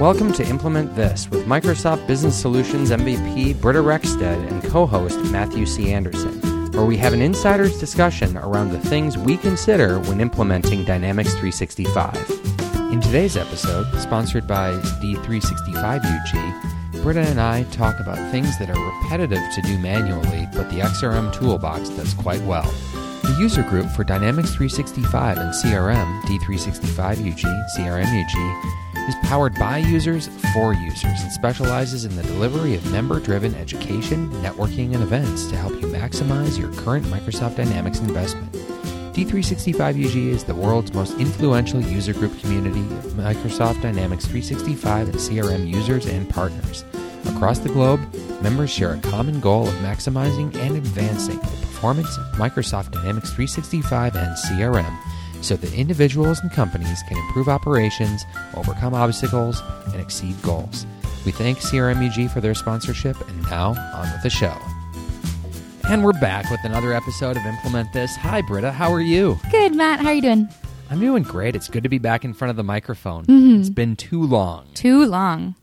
Welcome to Implement This with Microsoft Business Solutions MVP Britta Rexted and co host Matthew C. Anderson, where we have an insider's discussion around the things we consider when implementing Dynamics 365. In today's episode, sponsored by D365UG, Britta and I talk about things that are repetitive to do manually, but the XRM toolbox does quite well. The user group for Dynamics 365 and CRM, D365UG, CRMUG, is powered by users for users and specializes in the delivery of member driven education, networking, and events to help you maximize your current Microsoft Dynamics investment. D365UG is the world's most influential user group community of Microsoft Dynamics 365 and CRM users and partners. Across the globe, members share a common goal of maximizing and advancing the performance of Microsoft Dynamics 365 and CRM so that individuals and companies can improve operations, overcome obstacles, and exceed goals. We thank CRMUG for their sponsorship, and now on with the show. And we're back with another episode of Implement This. Hi, Britta. How are you? Good, Matt. How are you doing? I'm doing great. It's good to be back in front of the microphone. Mm-hmm. It's been too long. Too long.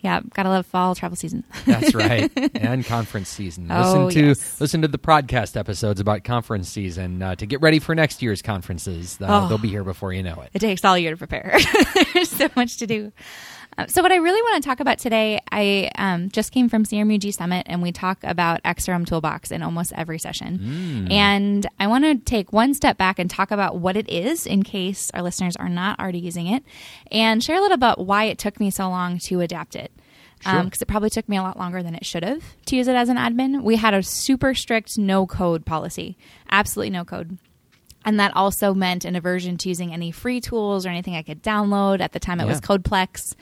Yeah, gotta love fall travel season. That's right, and conference season. Oh, listen to yes. listen to the podcast episodes about conference season uh, to get ready for next year's conferences. Uh, Oh. They'll be here before you know it. It takes all year to prepare. There's so much to do. Uh, so, what I really want to talk about today, I um, just came from CRMUG Summit, and we talk about XRM Toolbox in almost every session. And I want to take one step back and talk about what it is, in case our listeners are not already using it, and share a little about why it took me so long to adapt it. Sure. Because it probably took me a lot longer than it should have to use it as an admin. We had a super strict no code policy, absolutely no code. And that also meant an aversion to using any free tools or anything I could download. At the time, it was Codeplex,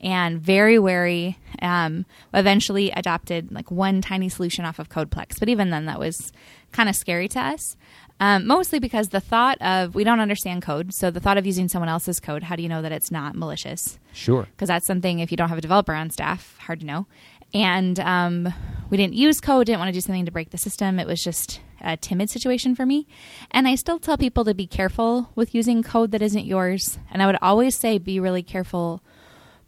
and very wary. Um, eventually, adopted like one tiny solution off of Codeplex, but even then, that was kind of scary to us. Um, mostly because the thought of we don't understand code, so the thought of using someone else's code, how do you know that it's not malicious? Sure. because that's something if you don't have a developer on staff, hard to know. And um, we didn't use code, didn't want to do something to break the system. It was just a timid situation for me. And I still tell people to be careful with using code that isn't yours. And I would always say be really careful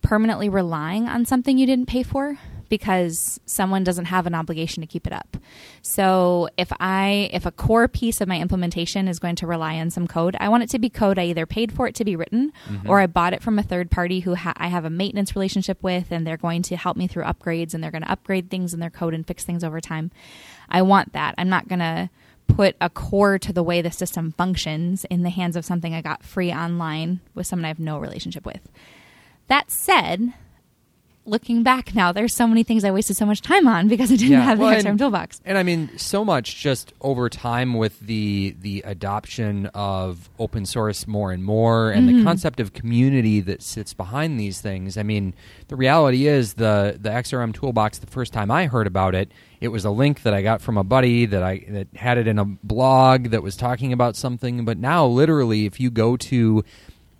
permanently relying on something you didn't pay for because someone doesn't have an obligation to keep it up. So if I if a core piece of my implementation is going to rely on some code, I want it to be code I either paid for it to be written mm-hmm. or I bought it from a third party who ha- I have a maintenance relationship with and they're going to help me through upgrades and they're going to upgrade things in their code and fix things over time. I want that. I'm not going to put a core to the way the system functions in the hands of something I got free online with someone I have no relationship with. That said, looking back now, there's so many things I wasted so much time on because I didn't Yeah, have well, the XRM toolbox. And I mean, so much just over time with the the adoption of open source more and more, and Mm-hmm. the concept of community that sits behind these things. I mean, the reality is the the XRM toolbox. The first time I heard about it, it was a link that I got from a buddy that I that had it in a blog that was talking about something. But now, literally, if you go to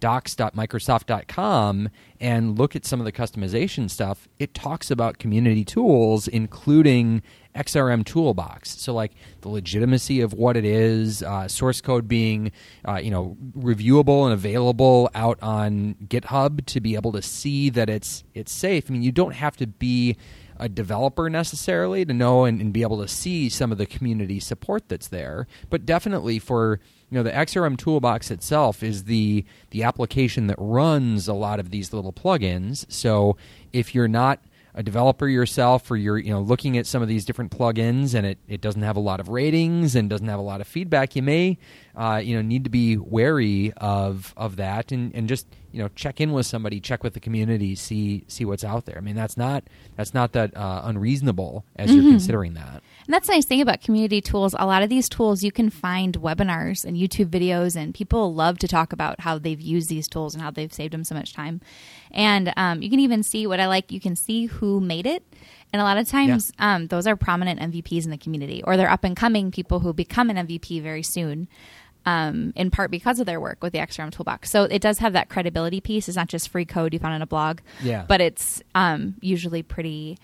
docs.microsoft.com and look at some of the customization stuff, it talks about community tools, including XRM Toolbox. So, like the legitimacy of what it is, uh, source code being, uh, you know, reviewable and available out on GitHub to be able to see that it's it's safe. I mean, you don't have to be a developer necessarily to know and, and be able to see some of the community support that's there, but definitely for you know the XRM toolbox itself is the the application that runs a lot of these little plugins. So if you're not a developer yourself or you're you know looking at some of these different plugins and it, it doesn't have a lot of ratings and doesn't have a lot of feedback you may uh, you know need to be wary of of that and, and just you know check in with somebody check with the community see see what's out there i mean that's not that's not that uh, unreasonable as you're considering that And that's the nice thing about community tools. A lot of these tools you can find webinars and YouTube videos, and people love to talk about how they've used these tools and how they've saved them so much time. And um, you can even see what I like. You can see who made it, and a lot of times um, those are prominent MVPs in the community, or they're up and coming people who become an MVP very soon. Um, in part because of their work with the XRM toolbox. So it does have that credibility piece. It's not just free code you found in a blog, Yeah. but it's um, usually pretty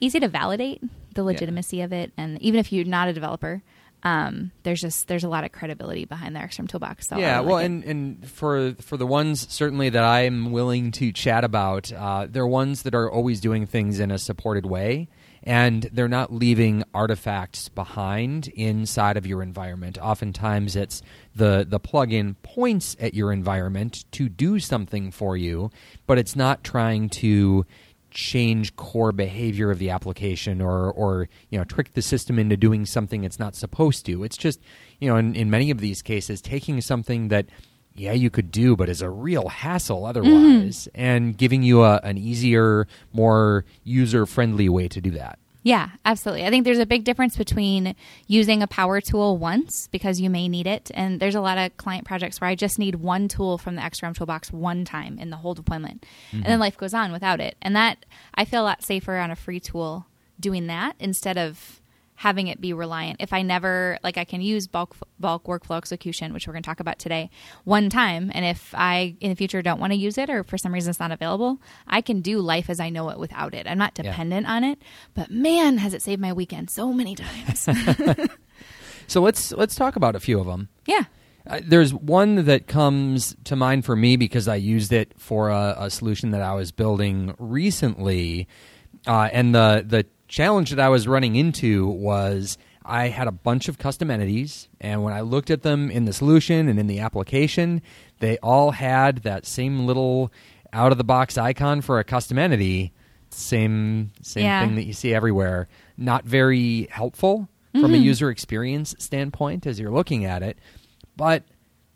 easy to validate the legitimacy of it and even if you're not a developer um, there's just there's a lot of credibility behind the XRM Toolbox. So yeah, well, like and and for for the ones certainly that I'm willing to chat about, uh, they're ones that are always doing things in a supported way, and they're not leaving artifacts behind inside of your environment. Oftentimes, it's the the plugin points at your environment to do something for you, but it's not trying to change core behavior of the application or or you know trick the system into doing something it's not supposed to it's just you know in, in many of these cases taking something that yeah you could do but is a real hassle mm-hmm. otherwise and giving you a, an easier more user friendly way to do that Yeah, absolutely. I think there's a big difference between using a power tool once because you may need it, and there's a lot of client projects where I just need one tool from the XRM toolbox one time in the whole deployment, and then mm-hmm. life goes on without it. And that I feel a lot safer on a free tool doing that instead of having it be reliant. If I never like, I can use bulk bulk workflow execution, which we're going to talk about today, one time, and if I in the future don't want to use it or for some reason it's not available, I can do life as I know it without it. I'm not Yeah. dependent on it, but man, has it saved my weekend so many times. so let's let's talk about a few of them yeah. Uh, there's one that comes to mind for me because I used it for a, a solution that I was building recently, uh, and the the challenge that I was running into was I had a bunch of custom entities, and when I looked at them in the solution and in the application, they all had that same little out of the box icon for a custom entity. Same same Yeah. thing that you see everywhere. Not very helpful from a mm-hmm. user experience standpoint as you're looking at it. But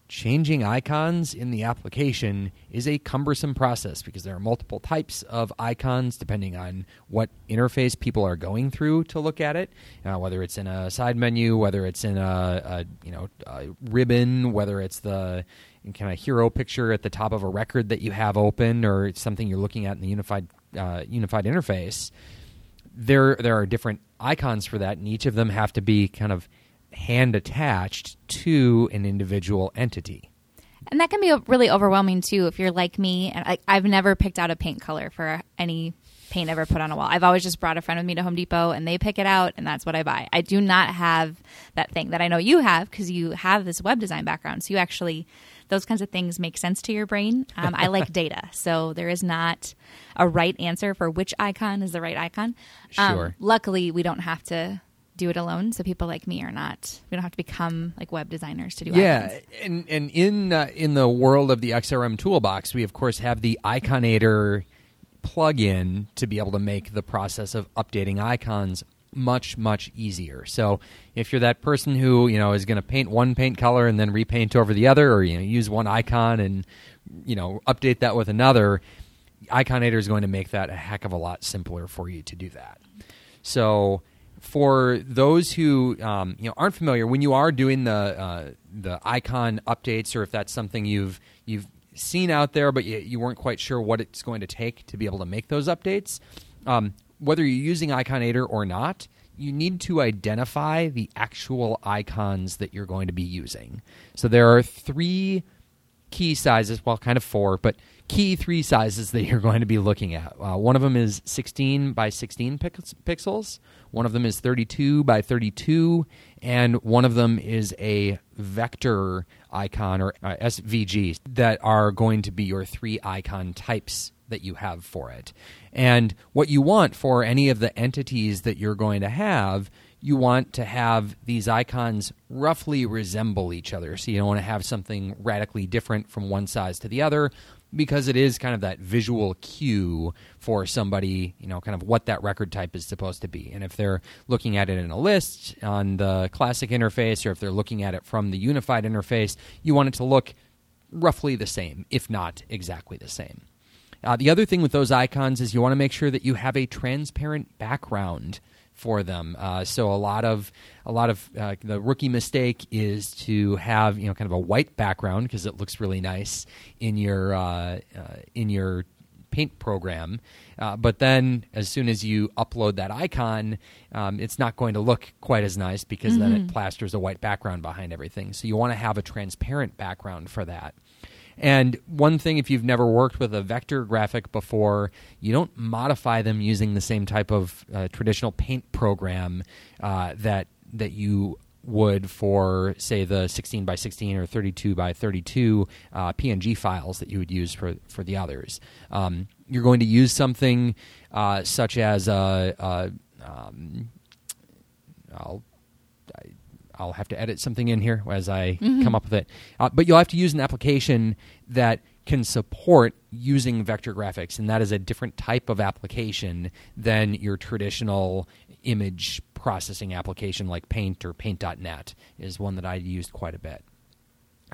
changing icons in the application is a cumbersome process because there are multiple types of icons depending on what interface people are going through to look at it. Uh, whether it's in a side menu, whether it's in a, a you know a ribbon, whether it's the kind of hero picture at the top of a record that you have open, or it's something you're looking at in the unified uh, unified interface there there are different icons for that, and each of them have to be kind of hand attached to an individual entity. And that can be really overwhelming too if you're like me. And I, I've never picked out a paint color for any paint ever put on a wall. I've always just brought a friend with me to Home Depot and they pick it out and that's what I buy. I do not have that thing that I know you have because you have this web design background. So you actually, those kinds of things make sense to your brain. Um, I like data. So there is not a right answer for which icon is the right icon. Um, Sure. luckily, we don't have to do it alone. So people like me are not, we don't have to become like web designers to do Yeah, icons. and and in uh, in the world of the XRM toolbox, we of course have the Iconator plugin to be able to make the process of updating icons much much easier. So if you're that person who you know is going to paint one paint color and then repaint over the other, or you know use one icon and you know update that with another, Iconator is going to make that a heck of a lot simpler for you to do that. So for those who um, you know aren't familiar, when you are doing the uh, the icon updates, or if that's something you've you've seen out there, but you, you weren't quite sure what it's going to take to be able to make those updates, um, whether you're using Iconator or not, you need to identify the actual icons that you're going to be using. So there are three key sizes, well, kind of four, but key three sizes that you're going to be looking at. Uh, one of them is 16 by 16 pix- pixels, one of them is 32 by 32, and one of them is a vector icon or uh, SVG that are going to be your three icon types that you have for it. And what you want for any of the entities that you're going to have you want to have these icons roughly resemble each other. So you don't want to have something radically different from one size to the other because it is kind of that visual cue for somebody, you know, kind of what that record type is supposed to be. And if they're looking at it in a list on the classic interface or if they're looking at it from the unified interface, you want it to look roughly the same, if not exactly the same. Uh, the other thing with those icons is you want to make sure that you have a transparent background for them. Uh, so a lot of a lot of uh, the rookie mistake is to have you know kind of a white background because it looks really nice in your uh, uh, in your paint program. Uh, but then as soon as you upload that icon, um, it's not going to look quite as nice because then it plasters a white background behind everything. So you want to have a transparent background for that. And one thing, if you've never worked with a vector graphic before, you don't modify them using the same type of uh, traditional paint program uh, that that you would for, say, the 16 by 16 or 32 by 32 uh, PNG files that you would use for, for the others. Um, you're going to use something uh, such as a, a um, I'll have to edit something in here as I come up with it. Uh, but you'll have to use an application that can support using vector graphics, and that is a different type of application than your traditional image processing application like Paint or Paint.net is one that I used quite a bit.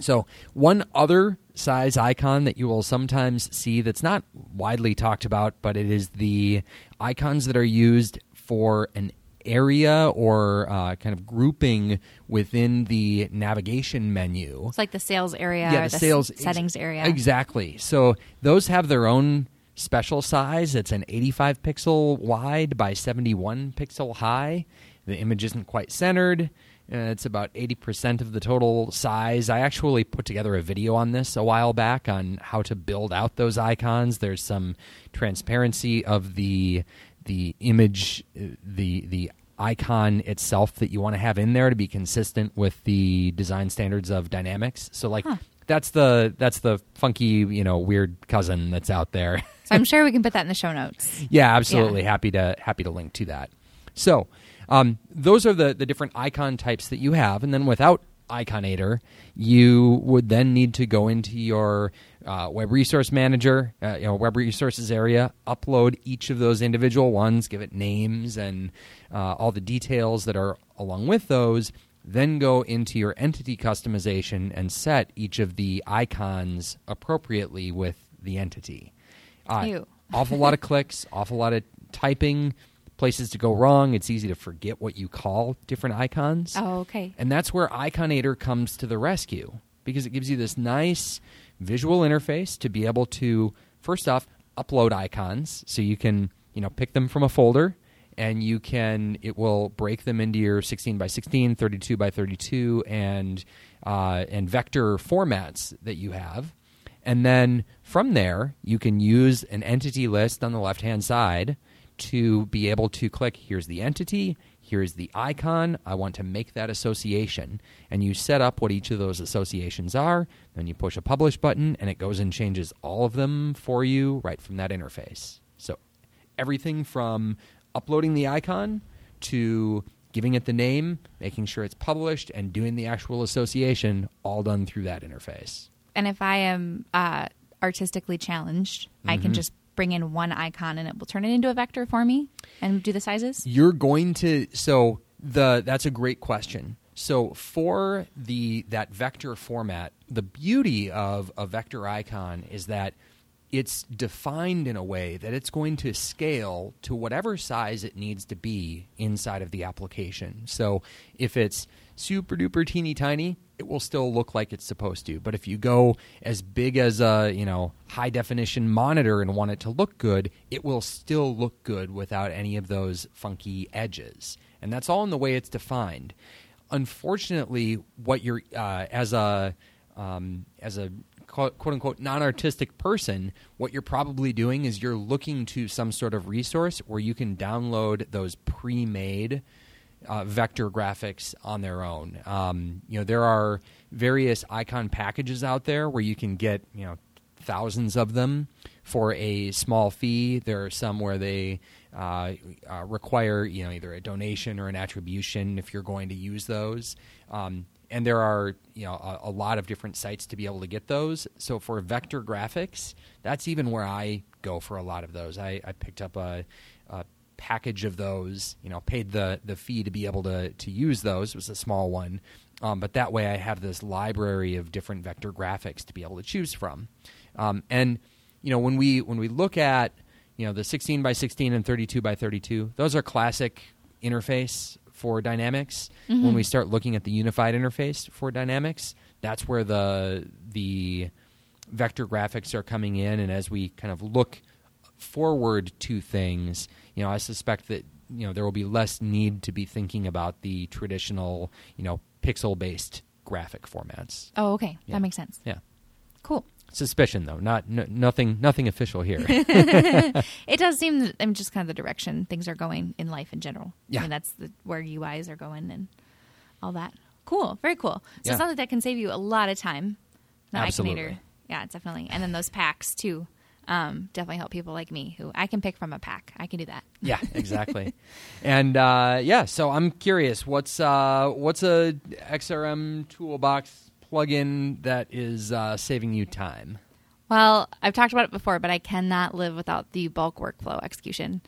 So, one other size icon that you will sometimes see that's not widely talked about, but it is the icons that are used for an area or uh, kind of grouping within the navigation menu. It's like the sales area Yeah, or the the sales s- settings area. Exactly. So those have their own special size. It's an 85 pixel wide by 71 pixel high. The image isn't quite centered. Uh, it's about 80% of the total size. I actually put together a video on this a while back on how to build out those icons. There's some transparency of the the image, uh, the the icon itself that you want to have in there to be consistent with the design standards of Dynamics. So like that's the that's the funky you know weird cousin that's out there. So I'm sure we can put that in the show notes. yeah, absolutely happy to happy to link to that. So um, those are the the different icon types that you have, and then without Iconator, you would then need to go into your uh, web resource manager, uh, you know, web resources area, upload each of those individual ones, give it names and uh, all the details that are along with those. Then go into your entity customization and set each of the icons appropriately with the entity. Uh, awful lot of clicks, awful lot of typing, places to go wrong. It's easy to forget what you call different icons. Oh, okay. And that's where Iconator comes to the rescue because it gives you this nice visual interface to be able to, first off, upload icons so you can, you know, pick them from a folder and you can, it will break them into your 16 by 16, 32 by 32, and, uh, and vector formats that you have. And then from there, you can use an entity list on the left hand side to be able to click here's the entity, here's the icon. I want to make that association. And you set up what each of those associations are. Then you push a publish button, and it goes and changes all of them for you right from that interface. So everything from uploading the icon to giving it the name, making sure it's published, and doing the actual association, all done through that interface. And if I am uh, artistically challenged, I Mm-hmm. can just bring in one icon and it will turn it into a vector for me and do the sizes. you're going to so the that's a great question so for the that vector format the beauty of a vector icon is that it's defined in a way that it's going to scale to whatever size it needs to be inside of the application so if it's super duper teeny tiny it will still look like it's supposed to. But if you go as big as a you know high definition monitor and want it to look good it will still look good without any of those funky edges. And that's all in the way it's defined. Unfortunately what you're uh, as a um, as a quote quote unquote non-artistic person what you're probably doing is you're looking to some sort of resource where you can download those pre-made uh, vector graphics on their own. Um, you know, there are various icon packages out there where you can get you know thousands of them for a small fee. There are some where they uh, uh, require you know either a donation or an attribution if you're going to use those. Um, and there are you know a, a lot of different sites to be able to get those. So for vector graphics, that's even where I go for a lot of those. I, I picked up a, a package of those. You know, paid the the fee to be able to to use those. It was a small one, um, but that way I have this library of different vector graphics to be able to choose from. Um, and you know, when we when we look at you know the 16 by 16 and 32 by 32, those are classic interface for Dynamics. When we start looking at the unified interface for Dynamics, that's where the the vector graphics are coming in, and as we kind of look forward to things, you know, I suspect that you know there will be less need to be thinking about the traditional, you know, pixel-based graphic formats. Oh, okay. Yeah. That makes sense. Yeah, Cool. suspicion though, not nothing, nothing official here. It does seem that I'm just kind of the direction things are going in life in general. Yeah. I mean, that's the, where UIs are going and all that. cool. Very cool. So Yeah. it sounds like that can save you a lot of time. Absolutely. Yeah, definitely. And then those packs too. Um, definitely help people like me who I can pick from a pack. I can do that. Yeah, exactly. and uh, yeah, so I'm curious, what's uh, what's a XRM toolbox plugin that is uh, saving you time? Well, I've talked about it before, but I cannot live without the bulk workflow execution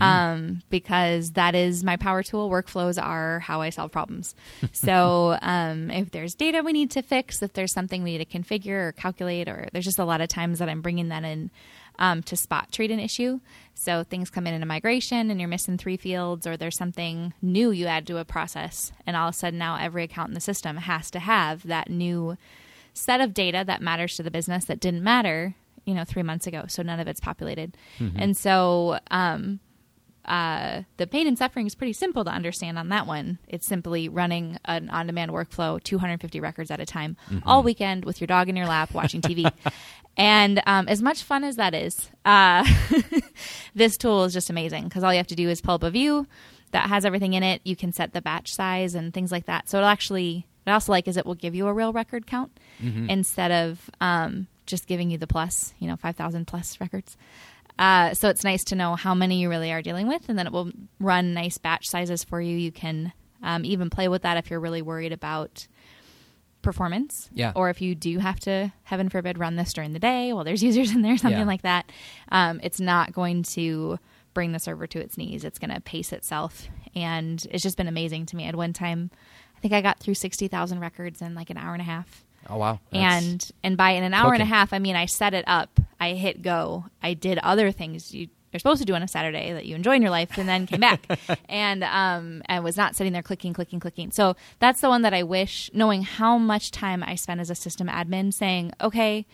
um, because that is my power tool. Workflows are how I solve problems. so um, if there's data we need to fix, if there's something we need to configure or calculate, or there's just a lot of times that I'm bringing that in um, to spot treat an issue. So things come in in a migration and you're missing three fields, or there's something new you add to a process, and all of a sudden now every account in the system has to have that new set of data that matters to the business that didn't matter, you know, three months ago. So none of it's populated. And so um, uh, the pain and suffering is pretty simple to understand on that one. It's simply running an on demand workflow, 250 records at a time, all weekend with your dog in your lap watching TV. and um, as much fun as that is, uh, this tool is just amazing because all you have to do is pull up a view that has everything in it. You can set the batch size and things like that. So it'll actually, what I also like is it will give you a real record count instead of um, just giving you the plus, you know, 5,000 plus records. Uh, so it's nice to know how many you really are dealing with, and then it will run nice batch sizes for you. You can um, even play with that if you're really worried about performance. Yeah. Or if you do have to, heaven forbid, run this during the day while there's users in there, something Yeah. like that. Um, it's not going to bring the server to its knees. It's going to pace itself. And it's just been amazing to me. At one time, think I got through 60,000 records in like an hour and a half Oh wow, That's- and and by in an hour and a half, I mean I set it up, I hit go, I did other things you, you're supposed to do on a Saturday that you enjoy in your life, and then came back, and um, I was not sitting there clicking, clicking, clicking. So that's the one that I wish, knowing how much time I spent as a system admin, saying, okay,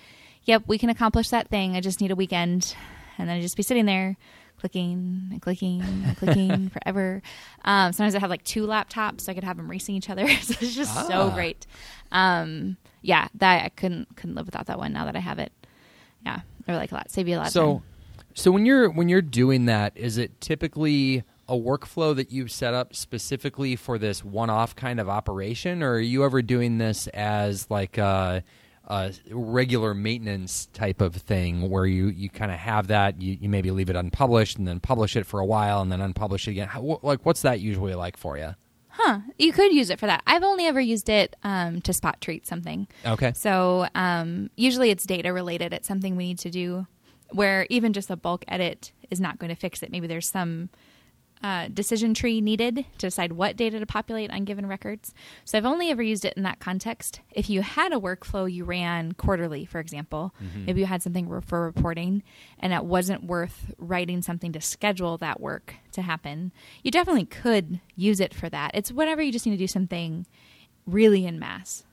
yep, we can accomplish that thing. I just need a weekend, and then I just be sitting there. Clicking and clicking and clicking forever. Um, sometimes I have like two laptops, so I could have them racing each other. so it's just so Ah. great. Um, yeah, that I couldn't couldn't live without that one. Now that I have it, yeah, I like a lot. Save you a lot. of So, time. so when you're when you're doing that, is it typically a workflow that you've set up specifically for this one-off kind of operation, or are you ever doing this as like a, a regular maintenance type of thing, where you you kind of have that you, you maybe leave it unpublished and then publish it for a while and then unpublish it again? How, wh- like, what's that usually like for you? huh? You could use it for that. I've only ever used it um, to spot treat something. Okay. So um, usually it's data related. It's something we need to do where even just a bulk edit is not going to fix it. Maybe there's some uh, decision tree needed to decide what data to populate on given records. So I've only ever used it in that context. If you had a workflow you ran quarterly, for example, maybe you had something for reporting and it wasn't worth writing something to schedule that work to happen, you definitely could use it for that. It's whenever you just need to do something really in mass.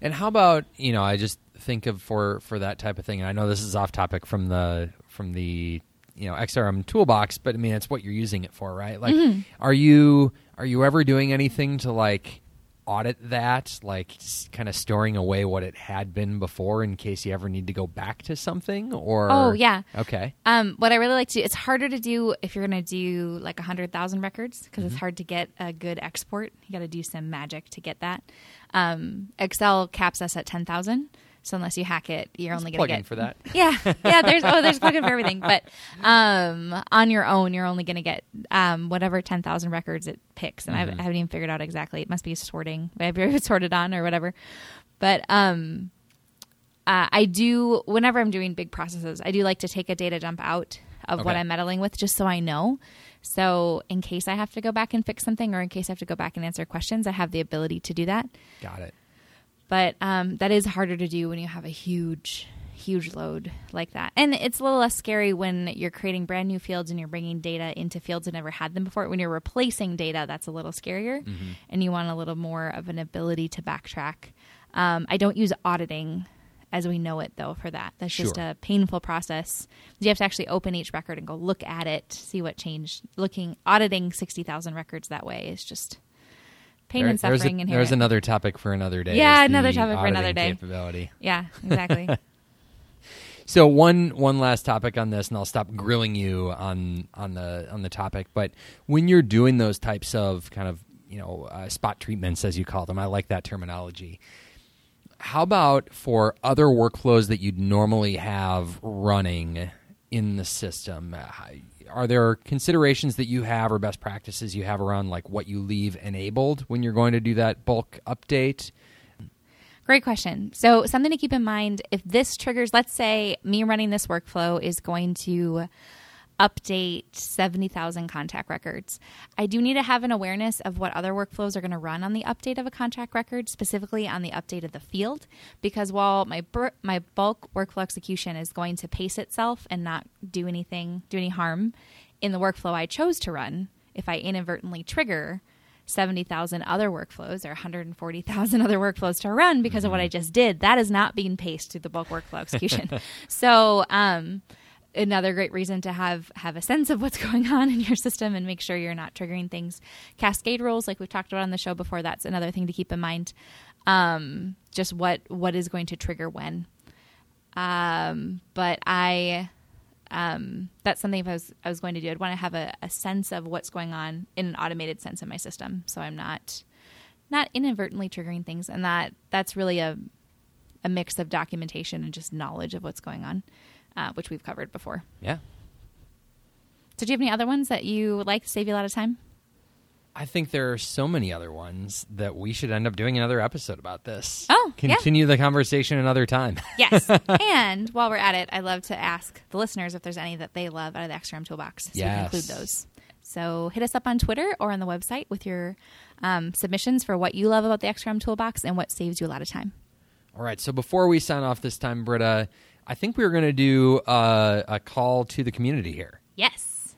And how about you know? I just think of for for that type of thing. And I know this is off topic from the from the you know XRM toolbox, but I mean it's what you're using it for, right? Like, are you are you ever doing anything to like audit that, like kind of storing away what it had been before in case you ever need to go back to something? Or Oh, yeah. okay, Um, what I really like to do, it's harder to do if you're going to do like 100,000 records because Mm-hmm. it's hard to get a good export. You got to do some magic to get that. Um, Excel caps us at 10,000. So unless you hack it, you're only going to plugin get for that. Yeah, yeah. There's oh, there's a plugin for everything. But um, on your own, you're only going to get um, whatever 10,000 records it picks, and I, haven't, I haven't even figured out exactly. It must be sorting, whatever it's sorted on or whatever. But um, uh, I do whenever I'm doing big processes, I do like to take a data dump out of what I'm meddling with, just so I know. So in case I have to go back and fix something, or in case I have to go back and answer questions, I have the ability to do that. Got it. But um, that is harder to do when you have a huge, huge load like that. And it's a little less scary when you're creating brand new fields and you're bringing data into fields that never had them before. When you're replacing data, that's a little scarier, and you want a little more of an ability to backtrack. Um, I don't use auditing as we know it though for that that's just a painful process you have to actually open each record and go look at it see what changed looking auditing 60000 records that way is just pain There- and there's, suffering a- in there's another topic for another day. Yeah, another topic for another day. Capability. Yeah, exactly. So one one last topic on this, and I'll stop grilling you on on the on the topic. But when you're doing those types of kind of you know, uh, spot treatments, as you call them. I like that terminology. How about for other workflows that you'd normally have running in the system? Are there considerations that you have or best practices you have around like what you leave enabled when you're going to do that bulk update? Great question. So, something to keep in mind if this triggers, let's say me running this workflow is going to update 70,000 contact records. I do need to have an awareness of what other workflows are going to run on the update of a contact record, specifically on the update of the field, because while my my bulk workflow execution is going to pace itself and not do anything, do any harm in the workflow I chose to run, if I inadvertently trigger 70,000 other workflows or 140,000 other workflows to run because mm-hmm. of what I mm-hmm. just did. That is not being paced through the bulk workflow execution. so, um, another great reason to have have a sense of what's going on in your system and make sure you're not triggering things. Cascade rules, like we've talked about on the show before, that's another thing to keep in mind. Um, just what what is going to trigger when. Um, but I um, that's something if I was I was going to do, I'd want to have a, a, sense of what's going on in an automated sense in my system, so I'm not not inadvertently triggering things, and that that's really a a mix of documentation and just knowledge of what's going on, uh, which we've covered before. Yeah. So, do you have any other ones that you would like to save you a lot of time? I think there are so many other ones that we should end up doing another episode about this. Oh, continue yeah. the conversation another time. yes, and while we're at it, I love to ask the listeners if there's any that they love out of the XRM toolbox, so yes. we can include those. So hit us up on Twitter or on the website with your um, submissions for what you love about the XRM toolbox and what saves you a lot of time. All right. So before we sign off this time, Britta, I think we are going to do uh, a call to the community here. Yes.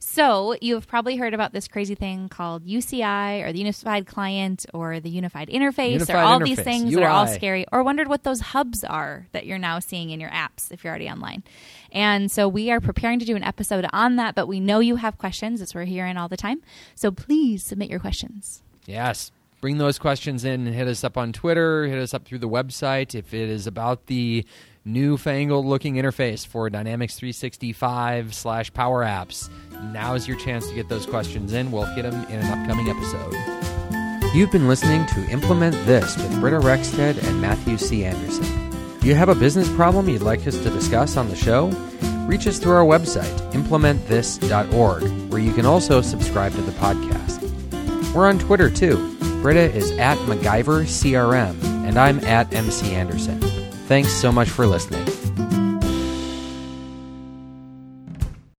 So, you've probably heard about this crazy thing called UCI or the Unified Client or the Unified Interface Unified or all interface, these things UI. that are all scary, or wondered what those hubs are that you're now seeing in your apps if you're already online. And so, we are preparing to do an episode on that, but we know you have questions as we're hearing all the time. So, please submit your questions. Yes. Bring those questions in and hit us up on Twitter, hit us up through the website. If it is about the newfangled looking interface for Dynamics 365 slash Power Apps. Now is your chance to get those questions in. We'll get them in an upcoming episode. You've been listening to Implement This with Britta Rexted and Matthew C. Anderson. You have a business problem you'd like us to discuss on the show? Reach us through our website, implementthis.org, where you can also subscribe to the podcast. We're on Twitter too. Britta is at MacGyver CRM, and I'm at MC Anderson. Thanks so much for listening.